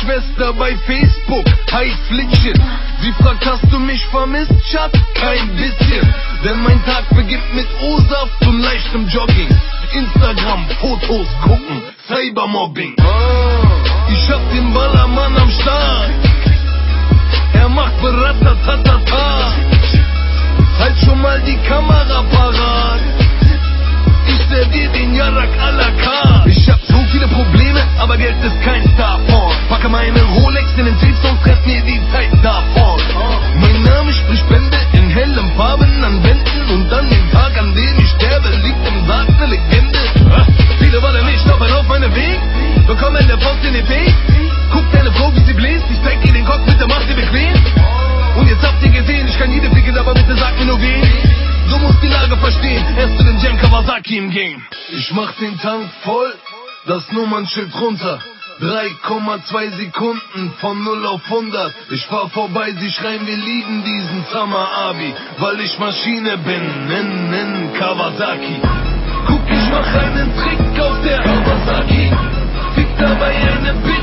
Schwester bei Facebook, High Flickshit. Sie fragt, hast du mich vermisst, Schatz? Kein bisschen. Denn mein Tag beginnt mit O-Saft und leichtem Jogging. Instagram, Fotos gucken, Cybermobbing. Ich hab den Ballermann am Start. Er macht Beratatata. Halt schon mal die Kamera Rolex in den Jeans und treff mir die Zeit davon. Mein Name spricht Bände in hellen Farben an Wänden und an dem Tag, an dem ich sterbe, liegt im Sarg eine Legende. Viele wollen nicht stoppen auf meinem Weg, bekommen der Faust in den Weg. Guck deine Frau, wie sie bläst, ich zeig ihr den Kopf, bitte mach sie bequem. Und jetzt habt ihr gesehen, ich kann jede ficken, aber bitte sag mir nur wen. Du musst die Lage verstehen, erst zu den Jam Kawasaki im Game. Ich mach den Tank voll, das Nummernschild runter. 3,2 Sekunden von 0 auf 100. Ich fahr vorbei, sie schreien, wir lieben diesen Summer Abi, weil ich Maschine bin, nen, nen Kawasaki. Guck, ich mach einen Trick auf der Kawasaki. Fick dabei eine Bitch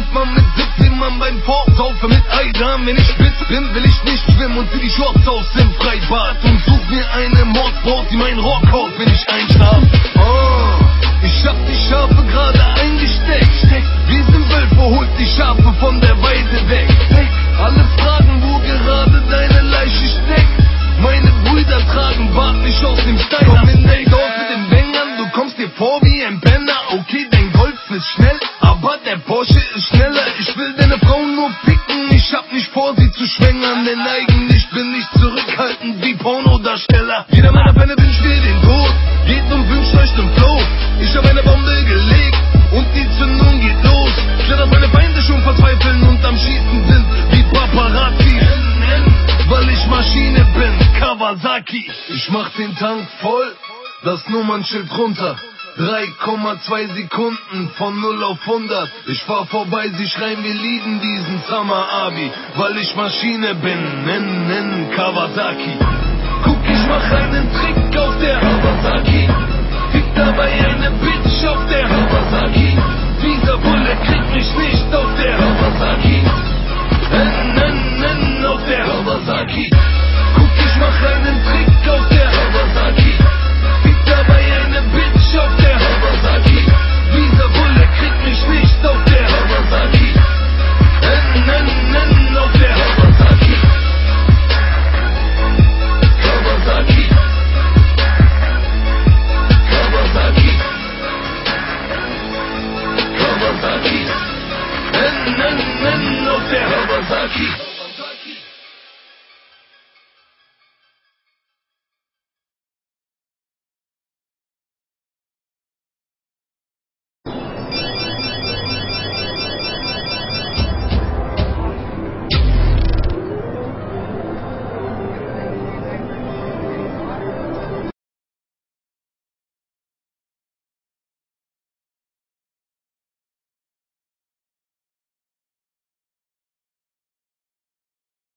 trifft man mit 17 Mann beim Fortsaufen mit Eidam? Wenn ich spitz bin, will ich nicht schwimmen und zieh die Shorts aus im Freibad. Und such mir eine Mordsbraut, die mein Rock haut, wenn ich einschlaf. Oh, ich hab die Schafe gerade eingesteckt. Wir sind Wölfe, holt die Schafe von der Weide weg. Wie ein Penner. Okay, dein Golf ist schnell, aber der Porsche ist schneller. Ich will deine Frau nur ficken, ich hab nicht vor, sie zu schwängern. Denn eigentlich bin ich zurückhaltend wie Pornodarsteller. Jeder meiner Fälle wünscht dir den Tod, geht und wünscht euch den Flow. Ich hab eine Bombe gelegt und die Zündung geht los. Statt dass meine Feinde schon verzweifeln und am Schießen sind wie Paparazzi. Weil ich Maschine bin, Kawasaki. Ich mach den Tank voll, das Nummernschild runter. 3,2 Sekunden von 0 auf 100. Ich fahr vorbei, sie schreien, wir lieben diesen Summer Abi, weil ich Maschine bin, nen, nen Kawasaki. Guck, ich mach einen Trick auf der Kawasaki. Men of the Hubble Turkey.